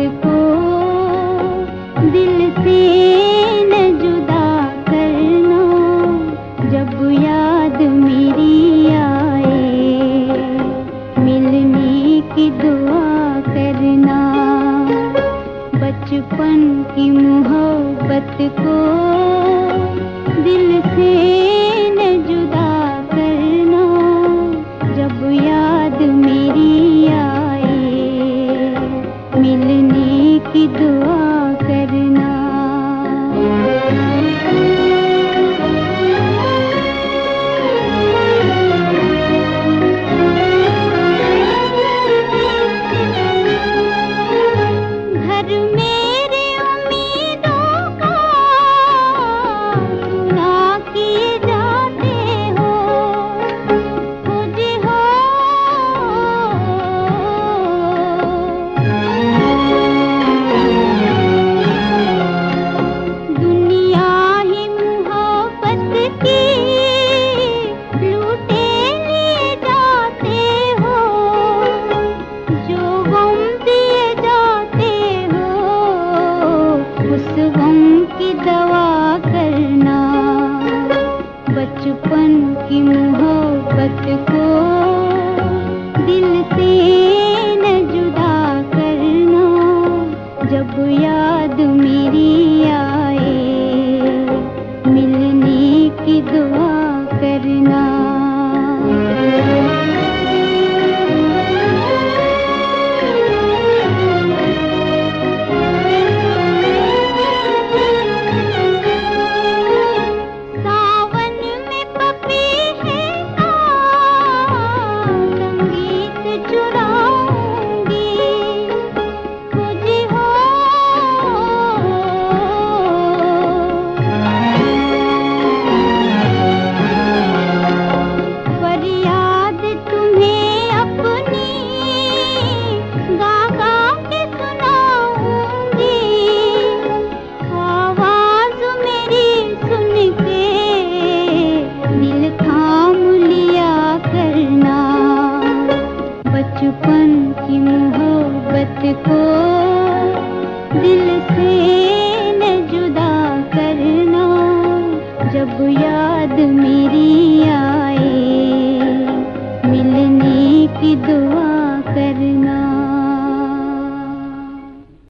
को दिल से न जुदा करना, जब याद मेरी आए। की दुआ करना, बचपन की मोहब्बत को to अपनपन की मोहब्बत को अपन की मोहब्बत को